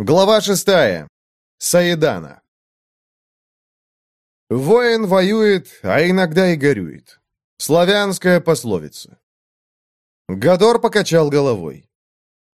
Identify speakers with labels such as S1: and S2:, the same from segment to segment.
S1: Глава шестая. Саидана. Воин воюет, а иногда и горюет. Славянская пословица. Гадор покачал головой.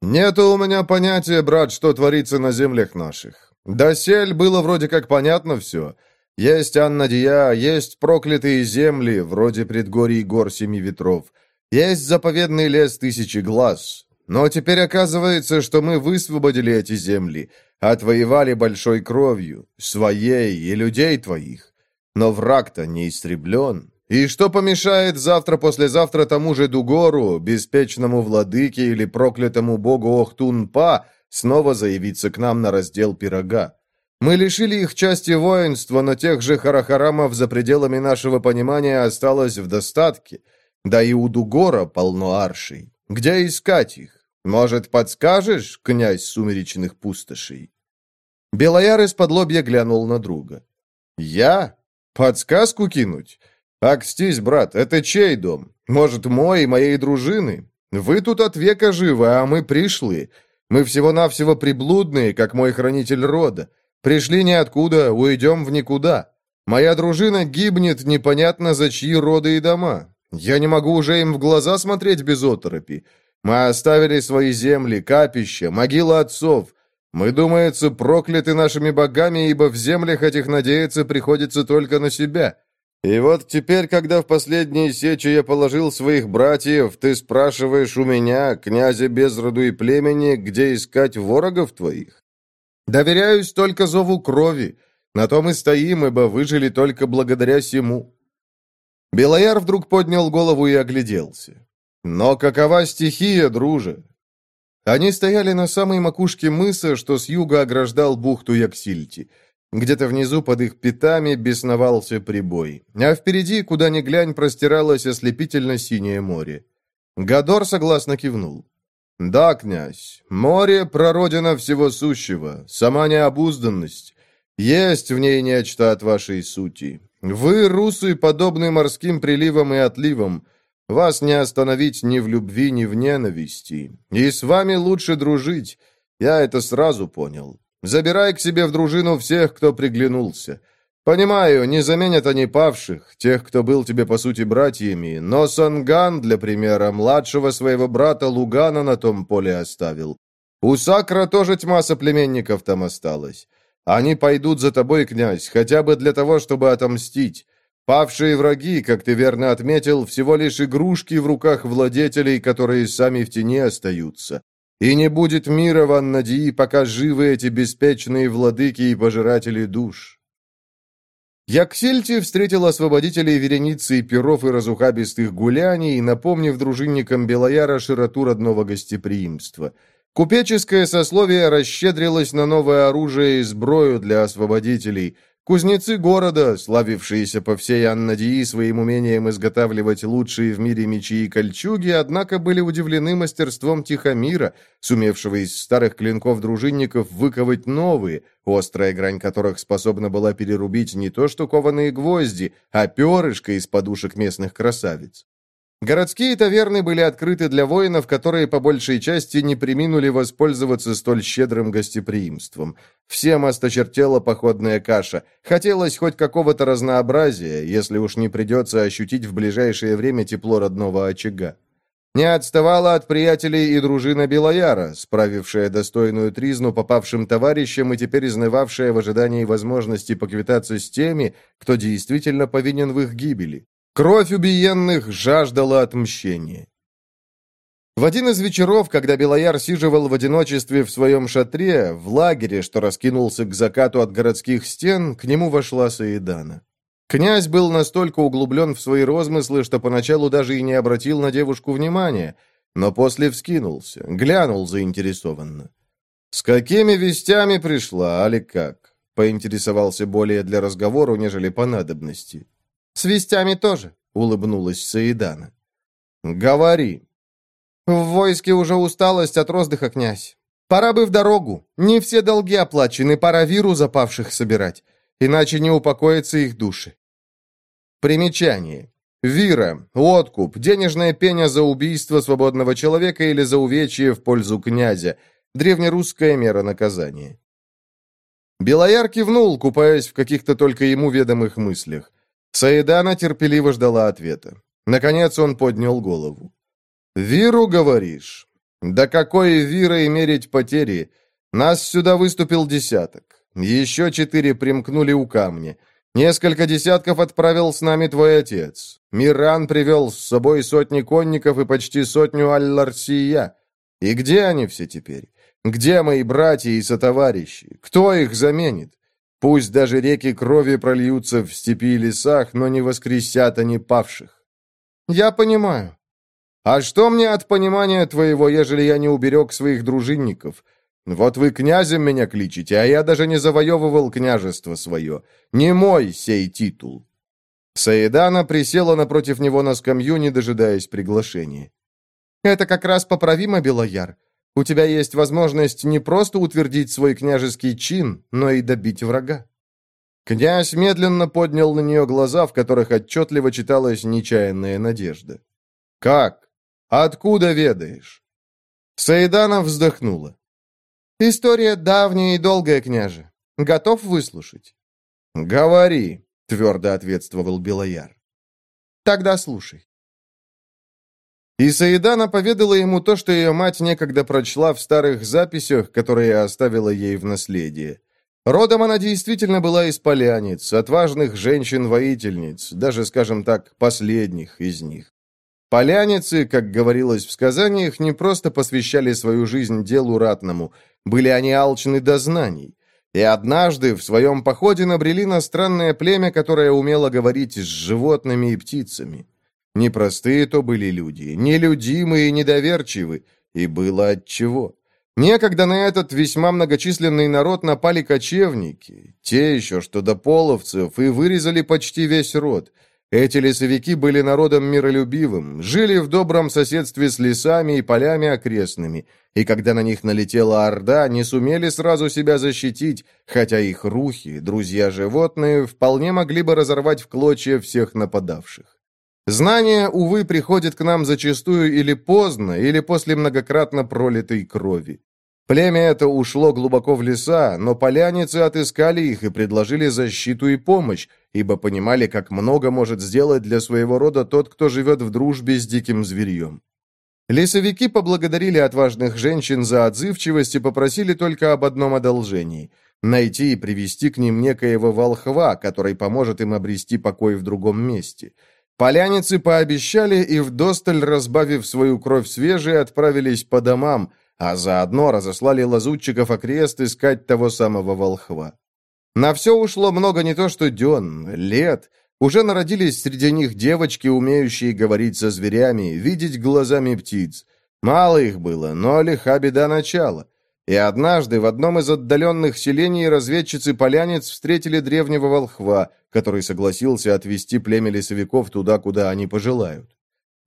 S1: «Нету у меня понятия, брат, что творится на землях наших. Досель было вроде как понятно все. Есть Аннадия, есть проклятые земли, вроде предгорий гор семи ветров. Есть заповедный лес тысячи глаз, но теперь оказывается, что мы высвободили эти земли, отвоевали большой кровью, своей и людей твоих. Но враг-то не истреблен. И что помешает завтра-послезавтра тому же Дугору, беспечному владыке или проклятому богу Охтун-Па, снова заявиться к нам на раздел пирога? Мы лишили их части воинства, но тех же харахарамов за пределами нашего понимания осталось в достатке. Да и у Дугора полно аршей. Где искать их? Может, подскажешь, князь сумеречных пустошей?» Белояр из-под лобья глянул на друга. «Я? Подсказку кинуть? Акстись, брат, это чей дом? Может, мой и моей дружины? Вы тут от века живы, а мы пришли. Мы всего-навсего приблудные, как мой хранитель рода. Пришли ниоткуда, уйдем в никуда. Моя дружина гибнет непонятно за чьи роды и дома. Я не могу уже им в глаза смотреть без оторопи. Мы оставили свои земли, капища, могилы отцов. Мы, думается, прокляты нашими богами, ибо в землях этих надеяться приходится только на себя. И вот теперь, когда в последние сечи я положил своих братьев, ты спрашиваешь у меня, князя без роду и племени, где искать ворогов твоих? Доверяюсь только зову крови. На том и стоим, ибо выжили только благодаря сему. Белояр вдруг поднял голову и огляделся. «Но какова стихия, друже?» Они стояли на самой макушке мыса, что с юга ограждал бухту Яксильти. Где-то внизу под их пятами бесновался прибой. А впереди, куда ни глянь, простиралось ослепительно синее море. Гадор согласно кивнул. «Да, князь, море — прародина всего сущего, сама необузданность. Есть в ней нечто от вашей сути. Вы, русы, подобны морским приливам и отливам. Вас не остановить ни в любви, ни в ненависти. И с вами лучше дружить. Я это сразу понял. Забирай к себе в дружину всех, кто приглянулся. Понимаю, не заменят они павших, тех, кто был тебе по сути братьями, но Санган, для примера, младшего своего брата Лугана на том поле оставил. У Сакра тоже тьма соплеменников там осталась. Они пойдут за тобой, князь, хотя бы для того, чтобы отомстить. Павшие враги, как ты верно отметил, всего лишь игрушки в руках владетелей, которые сами в тени остаются. И не будет мира в Аннадии, пока живы эти беспечные владыки и пожиратели душ. Яксельти встретил освободителей вереницы перов и разухабистых гуляний, напомнив дружинникам Белояра широту родного гостеприимства – Купеческое сословие расщедрилось на новое оружие и сброю для освободителей. Кузнецы города, славившиеся по всей Аннадии своим умением изготавливать лучшие в мире мечи и кольчуги, однако были удивлены мастерством Тихомира, сумевшего из старых клинков дружинников выковать новые, острая грань которых способна была перерубить не то что кованые гвозди, а перышко из подушек местных красавиц. Городские таверны были открыты для воинов, которые по большей части не приминули воспользоваться столь щедрым гостеприимством. Всем осточертела походная каша. Хотелось хоть какого-то разнообразия, если уж не придется ощутить в ближайшее время тепло родного очага. Не отставала от приятелей и дружина Белояра, справившая достойную тризну попавшим товарищам и теперь изнывавшая в ожидании возможности поквитаться с теми, кто действительно повинен в их гибели. Кровь убиенных жаждала отмщения. В один из вечеров, когда Белояр сиживал в одиночестве в своем шатре, в лагере, что раскинулся к закату от городских стен, к нему вошла Саидана. Князь был настолько углублен в свои розмыслы, что поначалу даже и не обратил на девушку внимания, но после вскинулся, глянул заинтересованно. «С какими вестями пришла, али как?» — поинтересовался более для разговора, нежели по надобности. «С вестями тоже», — улыбнулась Саидана. «Говори». «В войске уже усталость от роздыха, князь. Пора бы в дорогу. Не все долги оплачены, пора виру запавших собирать, иначе не упокоятся их души». Примечание. Вира, откуп, денежная пеня за убийство свободного человека или за увечье в пользу князя. древнерусская мера наказания. Белояр кивнул, купаясь в каких-то только ему ведомых мыслях. Саидана терпеливо ждала ответа. Наконец он поднял голову. «Виру, говоришь? Да какой вирой мерить потери? Нас сюда выступил десяток. Еще четыре примкнули у камня. Несколько десятков отправил с нами твой отец. Миран привел с собой сотни конников и почти сотню аль-Ларсия. И где они все теперь? Где мои братья и сотоварищи? Кто их заменит? Пусть даже реки крови прольются в степи и лесах, но не воскресят они павших. Я понимаю. А что мне от понимания твоего, ежели я не уберег своих дружинников? Вот вы князем меня кличете, а я даже не завоевывал княжество свое. Не мой сей титул». Саидана присела напротив него на скамью, не дожидаясь приглашения. «Это как раз поправимо, Белояр. У тебя есть возможность не просто утвердить свой княжеский чин, но и добить врага». Князь медленно поднял на нее глаза, в которых отчетливо читалась нечаянная надежда. «Как? Откуда ведаешь?» Саидана вздохнула. «История давняя и долгая, княже. Готов выслушать?» «Говори», — твердо ответствовал Белояр. «Тогда слушай. И Саидана поведала ему то, что ее мать некогда прочла в старых записях, которые оставила ей в наследие. Родом она действительно была из поляниц, отважных женщин-воительниц, даже, скажем так, последних из них. Поляницы, как говорилось в сказаниях, не просто посвящали свою жизнь делу ратному, были они алчны до знаний. И однажды в своем походе набрели на странное племя, которое умело говорить с животными и птицами. Непростые то были люди, нелюдимые и недоверчивы, и было отчего. Некогда на этот весьма многочисленный народ напали кочевники, те еще, что до половцев, и вырезали почти весь род. Эти лесовики были народом миролюбивым, жили в добром соседстве с лесами и полями окрестными, и когда на них налетела орда, не сумели сразу себя защитить, хотя их рухи, друзья-животные, вполне могли бы разорвать в клочья всех нападавших. Знание, увы, приходит к нам зачастую или поздно, или после многократно пролитой крови. Племя это ушло глубоко в леса, но поляницы отыскали их и предложили защиту и помощь, ибо понимали, как много может сделать для своего рода тот, кто живет в дружбе с диким зверьем. Лесовики поблагодарили отважных женщин за отзывчивость и попросили только об одном одолжении – найти и привести к ним некоего волхва, который поможет им обрести покой в другом месте – Поляницы пообещали и, вдосталь разбавив свою кровь свежей, отправились по домам, а заодно разослали лазутчиков окрест искать того самого волхва. На все ушло много не то что дён, лет. Уже народились среди них девочки, умеющие говорить со зверями, видеть глазами птиц. Мало их было, но лиха беда начала. И однажды в одном из отдаленных селений разведчицы-полянец встретили древнего волхва, который согласился отвезти племя лесовиков туда, куда они пожелают.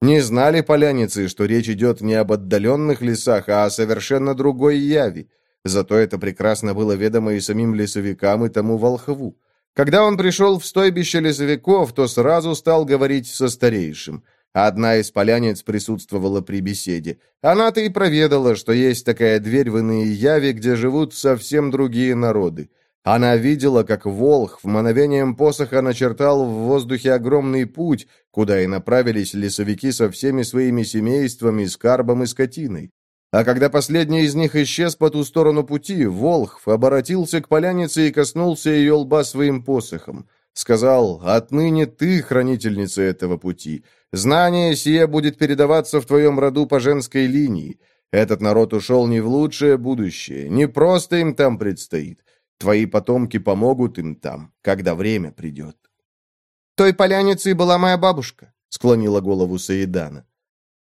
S1: Не знали поляницы, что речь идет не об отдаленных лесах, а о совершенно другой яви. Зато это прекрасно было ведомо и самим лесовикам, и тому волхву. Когда он пришел в стойбище лесовиков, то сразу стал говорить со старейшим – Одна из полянец присутствовала при беседе. Она-то и проведала, что есть такая дверь в иные яви, где живут совсем другие народы. Она видела, как волх в мановением посоха начертал в воздухе огромный путь, куда и направились лесовики со всеми своими семействами, скарбом и скотиной. А когда последний из них исчез по ту сторону пути, Волхв обратился к полянице и коснулся ее лба своим посохом. Сказал, «Отныне ты хранительница этого пути. Знание сие будет передаваться в твоем роду по женской линии. Этот народ ушел не в лучшее будущее, не просто им там предстоит. Твои потомки помогут им там, когда время придет». «Той поляницей была моя бабушка», — склонила голову Саидана.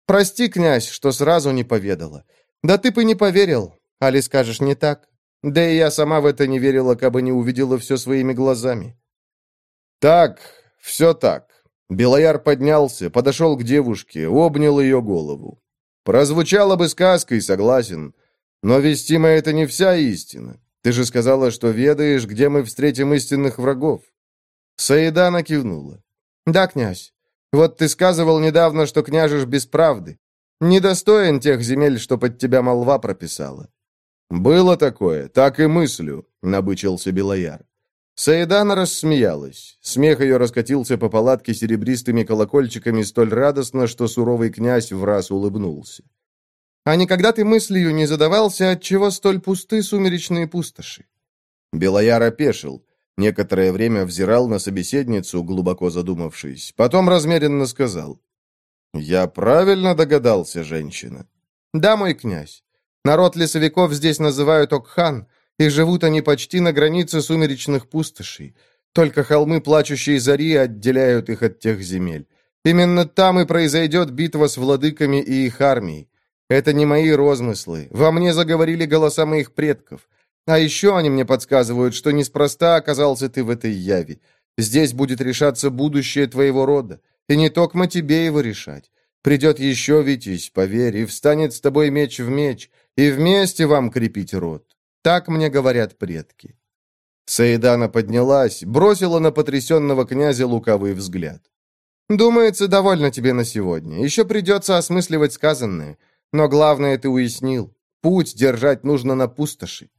S1: «Прости, князь, что сразу не поведала. Да ты бы не поверил, али скажешь не так. Да и я сама в это не верила, кабы не увидела все своими глазами». «Так, все так. Белояр поднялся, подошел к девушке, обнял ее голову. Прозвучало бы сказкой, согласен. Но, Вестима, это не вся истина. Ты же сказала, что ведаешь, где мы встретим истинных врагов. Саидана кивнула. Да, князь. Вот ты сказывал недавно, что княжешь без правды. Недостоин тех земель, что под тебя молва прописала. «Было такое, так и мыслю», — набычился Белояр. Саидана рассмеялась. Смех ее раскатился по палатке серебристыми колокольчиками столь радостно, что суровый князь в раз улыбнулся. «А никогда ты мыслью не задавался, отчего столь пусты сумеречные пустоши?» Белояр опешил. Некоторое время взирал на собеседницу, глубоко задумавшись. Потом размеренно сказал. «Я правильно догадался, женщина?» «Да, мой князь. Народ лесовиков здесь называют Окхан, и живут они почти на границе сумеречных пустошей. Только холмы плачущей зари отделяют их от тех земель. Именно там и произойдет битва с владыками и их армией. Это не мои розмыслы. Во мне заговорили голоса моих предков. А еще они мне подсказывают, что неспроста оказался ты в этой яви. Здесь будет решаться будущее твоего рода. И не только тебе его решать. Придет еще Витязь, поверь, и встанет с тобой меч в меч, и вместе вам крепить род. Так мне говорят предки». Саидана поднялась, бросила на потрясенного князя лукавый взгляд. «Думается, довольно тебе на сегодня. Еще придется осмысливать сказанное. Но главное ты уяснил. Путь держать нужно на пустоши».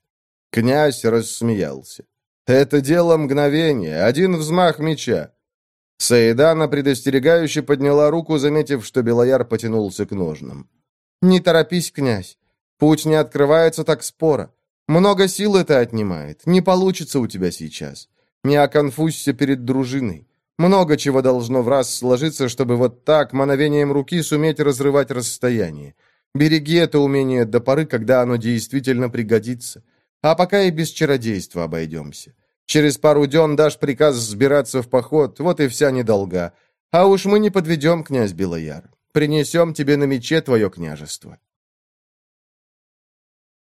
S1: Князь рассмеялся. «Это дело мгновения, один взмах меча». Саидана предостерегающе подняла руку, заметив, что Белояр потянулся к ножнам. «Не торопись, князь. Путь не открывается так споро. Много сил это отнимает. Не получится у тебя сейчас. Не оконфузься перед дружиной. Много чего должно в раз сложиться, чтобы вот так, мановением руки, суметь разрывать расстояние. Береги это умение до поры, когда оно действительно пригодится. А пока и без чародейства обойдемся. Через пару дён дашь приказ сбираться в поход, вот и вся недолга. А уж мы не подведем, князь Белояр. Принесем тебе на мече твое княжество.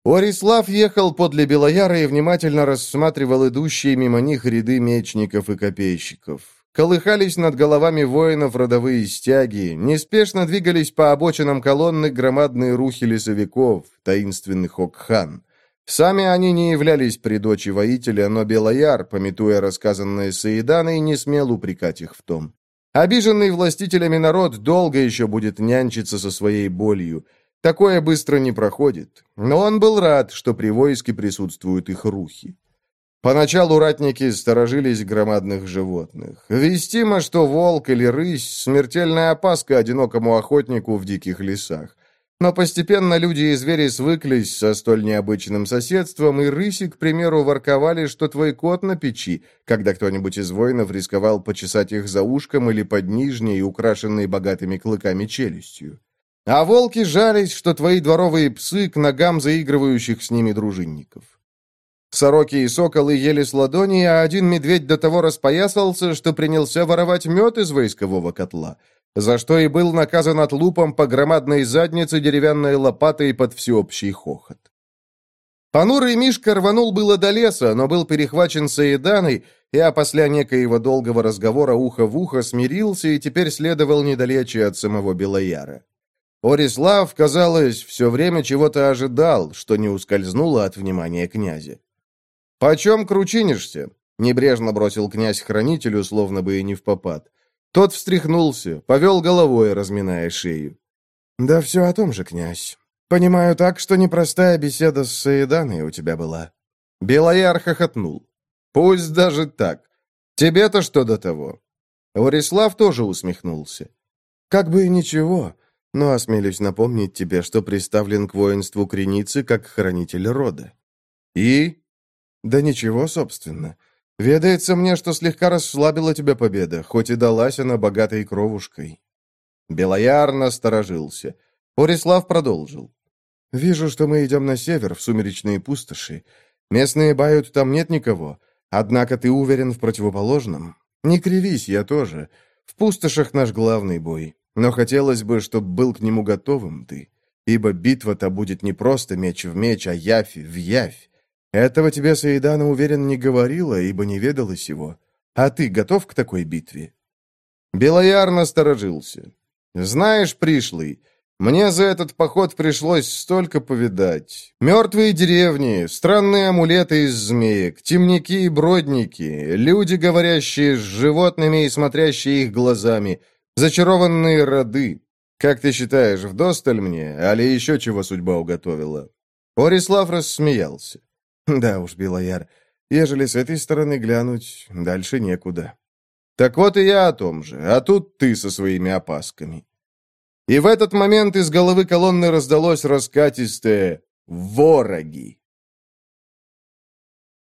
S1: Орислав ехал подле Белояра и внимательно рассматривал идущие мимо них ряды мечников и копейщиков. Колыхались над головами воинов родовые стяги, неспешно двигались по обочинам колонны громадные рухи лесовиков, таинственных Окхан. Сами они не являлись при дочи воителя, но Белояр, пометуя рассказанное Саиданой, не смел упрекать их в том. Обиженный властителями народ долго еще будет нянчиться со своей болью. Такое быстро не проходит, но он был рад, что при войске присутствуют их рухи. Поначалу ратники сторожились громадных животных. Вестимо, что волк или рысь – смертельная опаска одинокому охотнику в диких лесах. Но постепенно люди и звери свыклись со столь необычным соседством, и рыси, к примеру, ворковали, что твой кот на печи, когда кто-нибудь из воинов рисковал почесать их за ушком или под нижней, украшенной богатыми клыками челюстью. А волки жались, что твои дворовые псы к ногам заигрывающих с ними дружинников. Сороки и соколы ели с ладони, а один медведь до того распоясался, что принялся воровать мед из войскового котла, за что и был наказан отлупом по громадной заднице деревянной лопатой под всеобщий хохот. Понурый Мишка рванул было до леса, но был перехвачен Саиданой, и а после некоего долгого разговора ухо в ухо смирился и теперь следовал недалече от самого Белояра. Орислав, казалось, все время чего-то ожидал, что не ускользнуло от внимания князя. «Почем кручинишься?» — небрежно бросил князь хранителю, словно бы и не в попад. Тот встряхнулся, повел головой, разминая шею. «Да все о том же, князь. Понимаю так, что непростая беседа с Саиданой у тебя была». Белояр хохотнул. «Пусть даже так. Тебе-то что до того?» Орислав тоже усмехнулся. «Как бы и ничего. Но осмелюсь напомнить тебе, что приставлен к воинству Креницы как хранитель рода. И? Да ничего, собственно. Ведается мне, что слегка расслабила тебя победа, хоть и далась она богатой кровушкой. Белояр насторожился. Орислав продолжил. «Вижу, что мы идем на север, в сумеречные пустоши. Местные бают, там нет никого. Однако ты уверен в противоположном. Не кривись, я тоже. В пустошах наш главный бой. Но хотелось бы, чтобы был к нему готовым ты, ибо битва-то будет не просто меч в меч, а явь в явь. Этого тебе Саидана, уверен, не говорила, ибо не ведалось его. А ты готов к такой битве?» Белояр насторожился. «Знаешь, пришлый, мне за этот поход пришлось столько повидать. Мертвые деревни, странные амулеты из змеек, темники и бродники, люди, говорящие с животными и смотрящие их глазами — Зачарованные роды. Как ты считаешь, вдосталь мне, али еще чего судьба уготовила?» Орислав рассмеялся. Да уж, Белояр, ежели с этой стороны глянуть, дальше некуда. Так вот и я о том же, а тут ты со своими опасками. И в этот момент из головы колонны раздалось раскатистое «Вороги!».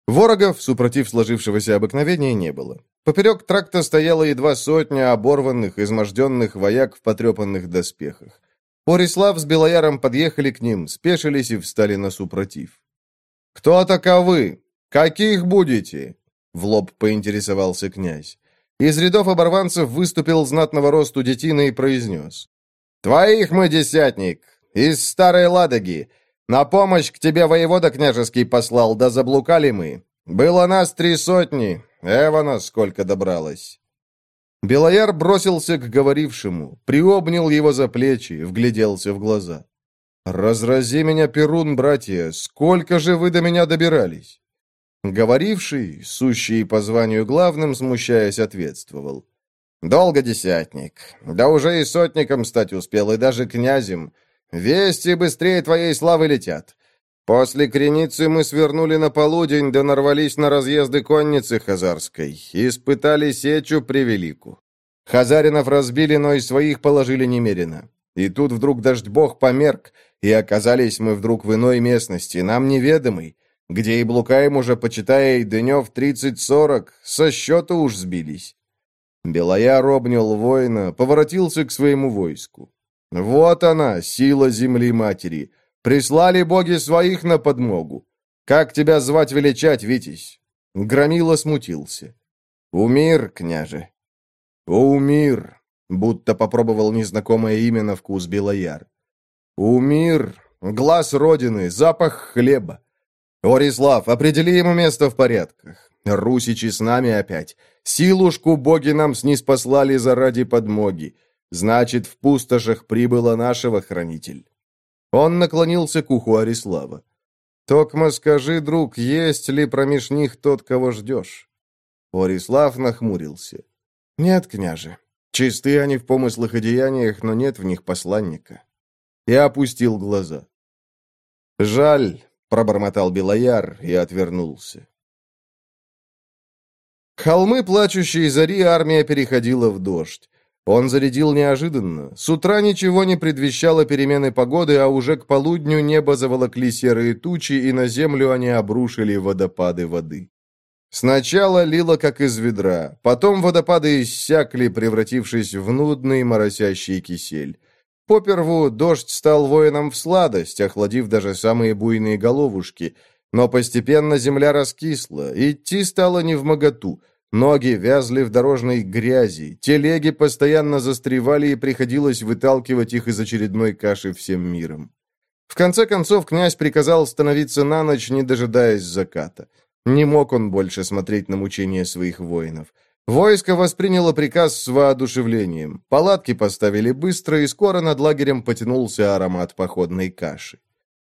S1: Ворогов, супротив сложившегося обыкновения, не было. Поперек тракта стояла едва сотня оборванных, изможденных вояк в потрепанных доспехах. Порислав с Белояром подъехали к ним, спешились и встали на супротив. «Кто таковы? Каких будете?» — в лоб поинтересовался князь. Из рядов оборванцев выступил знатного росту детина и произнес. «Твоих мы, десятник, из Старой Ладоги. На помощь к тебе воевода княжеский послал, да заблукали мы. Было нас три сотни, Эвана сколько добралось». Белояр бросился к говорившему, приобнял его за плечи, вгляделся в глаза. «Разрази меня, Перун, братья, сколько же вы до меня добирались?» Говоривший, сущий по званию главным, смущаясь, ответствовал. «Долго, десятник. Да уже и сотником стать успел, и даже князем. Вести быстрее твоей славы летят. После Креницы мы свернули на полудень, да нарвались на разъезды конницы Хазарской. Испытали сечу превелику. Хазаринов разбили, но и своих положили немерено. И тут вдруг дождь бог померк, и оказались мы вдруг в иной местности, нам неведомой, где и блукаем уже, почитая, и днев тридцать-сорок, со счета уж сбились. Белояр обнял воина, поворотился к своему войску. Вот она, сила земли матери. Прислали боги своих на подмогу. Как тебя звать величать, Витязь? Громила смутился. Умир, княже. Умир, будто попробовал незнакомое имя на вкус Белояр. Умир, глаз родины, запах хлеба. Орислав, определи ему место в порядках. Русичи с нами опять. Силушку боги нам снизпослали заради подмоги. Значит, в пустошах прибыло нашего хранитель. Он наклонился к уху Арислава. «Токма скажи, друг, есть ли промеж них тот, кого ждешь?» Орислав нахмурился. «Нет, княже. Чисты они в помыслах и деяниях, но нет в них посланника». И опустил глаза. «Жаль», — пробормотал Белояр и отвернулся. Холмы плачущей зари армия переходила в дождь. Он зарядил неожиданно. С утра ничего не предвещало перемены погоды, а уже к полудню небо заволокли серые тучи, и на землю они обрушили водопады воды. Сначала лило, как из ведра, потом водопады иссякли, превратившись в нудный моросящий кисель. Поперву дождь стал воином в сладость, охладив даже самые буйные головушки, но постепенно земля раскисла, идти стало не в моготу, Ноги вязли в дорожной грязи, телеги постоянно застревали и приходилось выталкивать их из очередной каши всем миром. В конце концов князь приказал становиться на ночь, не дожидаясь заката. Не мог он больше смотреть на мучения своих воинов. Войско восприняло приказ с воодушевлением. Палатки поставили быстро, и скоро над лагерем потянулся аромат походной каши.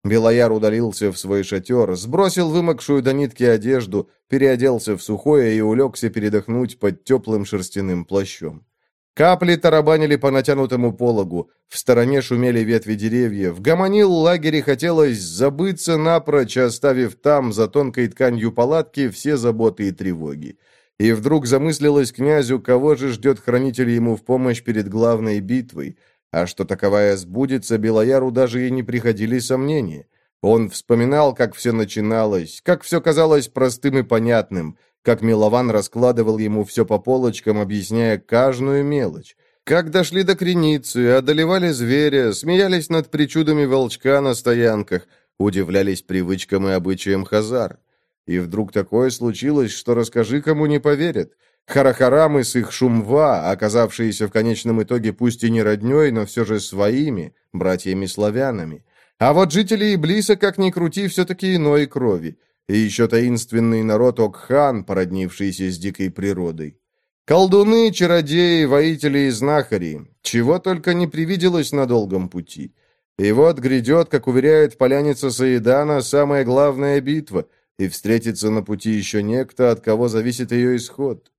S1: Белояр удалился в свой шатер, сбросил вымокшую до нитки одежду, переоделся в сухое и улегся передохнуть под теплым шерстяным плащом. Капли тарабанили по натянутому пологу, в стороне шумели ветви деревьев, гомонил лагере хотелось забыться напрочь, оставив там, за тонкой тканью палатки, все заботы и тревоги. И вдруг замыслилось князю, кого же ждет хранитель ему в помощь перед главной битвой — а что таковая сбудется, Белояру даже и не приходили сомнения. Он вспоминал, как все начиналось, как все казалось простым и понятным, как Милован раскладывал ему все по полочкам, объясняя каждую мелочь. Как дошли до креницы, одолевали зверя, смеялись над причудами волчка на стоянках, удивлялись привычкам и обычаям хазар. И вдруг такое случилось, что расскажи, кому не поверят. Харахарамы с их Шумва, оказавшиеся в конечном итоге пусть и не родней, но все же своими, братьями-славянами. А вот жители Иблиса, как ни крути, все-таки иной крови. И еще таинственный народ Окхан, породнившийся с дикой природой. Колдуны, чародеи, воители и знахари. Чего только не привиделось на долгом пути. И вот грядет, как уверяет поляница Саидана, самая главная битва, и встретится на пути еще некто, от кого зависит ее исход.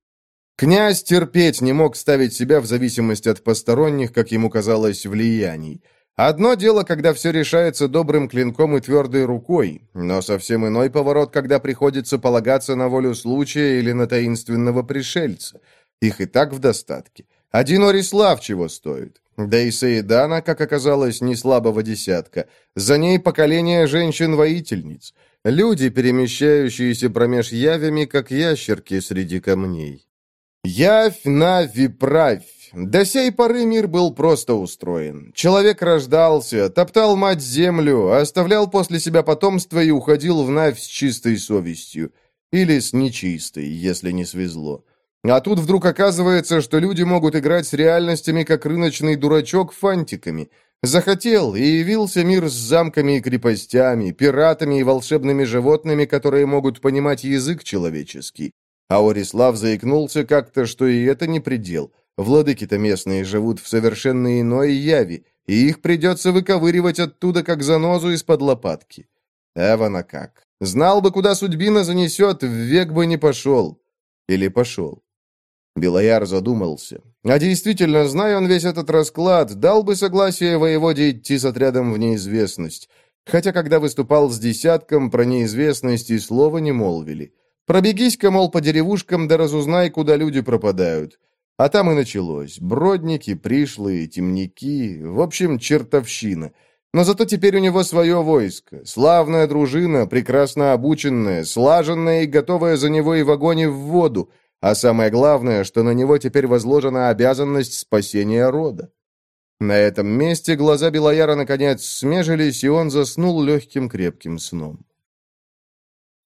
S1: Князь терпеть не мог ставить себя в зависимость от посторонних, как ему казалось, влияний. Одно дело, когда все решается добрым клинком и твердой рукой, но совсем иной поворот, когда приходится полагаться на волю случая или на таинственного пришельца. Их и так в достатке. Один Орислав чего стоит. Да и Саидана, как оказалось, не слабого десятка. За ней поколение женщин-воительниц. Люди, перемещающиеся промеж явями, как ящерки среди камней. Явь, нави, правь. До сей поры мир был просто устроен. Человек рождался, топтал мать землю, оставлял после себя потомство и уходил в Навь с чистой совестью. Или с нечистой, если не свезло. А тут вдруг оказывается, что люди могут играть с реальностями, как рыночный дурачок фантиками. Захотел, и явился мир с замками и крепостями, пиратами и волшебными животными, которые могут понимать язык человеческий. А Орислав заикнулся как-то, что и это не предел – Владыки-то местные живут в совершенно иной яви, и их придется выковыривать оттуда, как занозу из-под лопатки. Эвана как. Знал бы, куда судьбина занесет, век бы не пошел. Или пошел. Белояр задумался. А действительно, зная он весь этот расклад, дал бы согласие воеводе идти с отрядом в неизвестность. Хотя, когда выступал с десятком, про неизвестность и слова не молвили. Пробегись-ка, мол, по деревушкам, да разузнай, куда люди пропадают. А там и началось. Бродники, пришлые, темники, в общем, чертовщина. Но зато теперь у него свое войско. Славная дружина, прекрасно обученная, слаженная и готовая за него и в огонь и в воду. А самое главное, что на него теперь возложена обязанность спасения рода. На этом месте глаза Белояра наконец смежились, и он заснул легким крепким сном.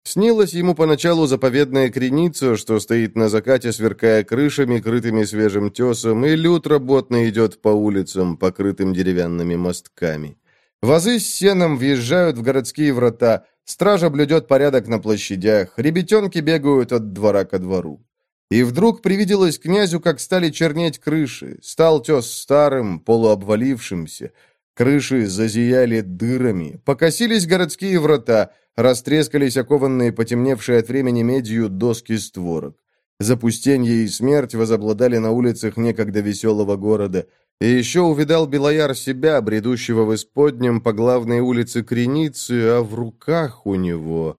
S1: Снилась ему поначалу заповедная креница, что стоит на закате, сверкая крышами, крытыми свежим тесом, и люд работно идет по улицам, покрытым деревянными мостками. Вазы с сеном въезжают в городские врата, стража блюдет порядок на площадях, ребятенки бегают от двора ко двору. И вдруг привиделось князю, как стали чернеть крыши, стал тес старым, полуобвалившимся, крыши зазияли дырами, покосились городские врата, Растрескались окованные, потемневшие от времени медью доски створок. Запустенье и смерть возобладали на улицах некогда веселого города. И еще увидал Белояр себя, бредущего в исподнем по главной улице Креницы, а в руках у него...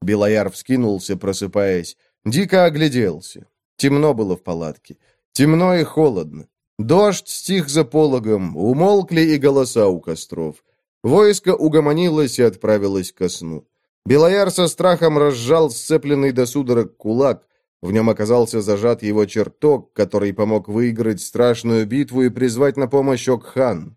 S1: Белояр вскинулся, просыпаясь. Дико огляделся. Темно было в палатке. Темно и холодно. Дождь стих за пологом, умолкли и голоса у костров. Войско угомонилось и отправилось ко сну. Белояр со страхом разжал сцепленный до судорог кулак. В нем оказался зажат его чертог, который помог выиграть страшную битву и призвать на помощь Окхан.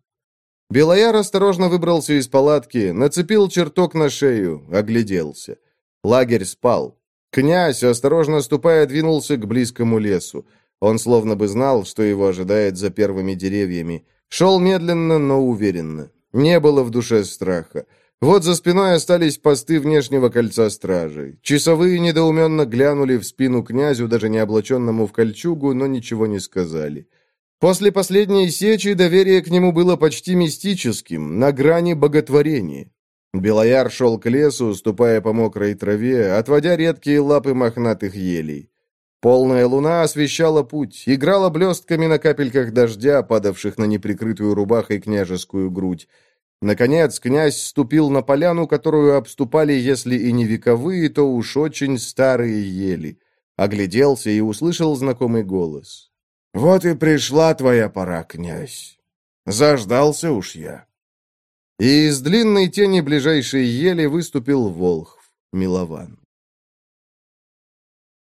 S1: Белояр осторожно выбрался из палатки, нацепил чертог на шею, огляделся. Лагерь спал. Князь, осторожно ступая, двинулся к близкому лесу. Он словно бы знал, что его ожидает за первыми деревьями. Шел медленно, но уверенно. Не было в душе страха. Вот за спиной остались посты внешнего кольца стражей. Часовые недоуменно глянули в спину князю, даже не облаченному в кольчугу, но ничего не сказали. После последней сечи доверие к нему было почти мистическим, на грани боготворения. Белояр шел к лесу, ступая по мокрой траве, отводя редкие лапы мохнатых елей. Полная луна освещала путь, играла блестками на капельках дождя, падавших на неприкрытую рубахой княжескую грудь. Наконец, князь ступил на поляну, которую обступали, если и не вековые, то уж очень старые ели. Огляделся и услышал знакомый голос. «Вот и пришла твоя пора, князь. Заждался уж я». И из длинной тени ближайшей ели выступил Волхв, Милован.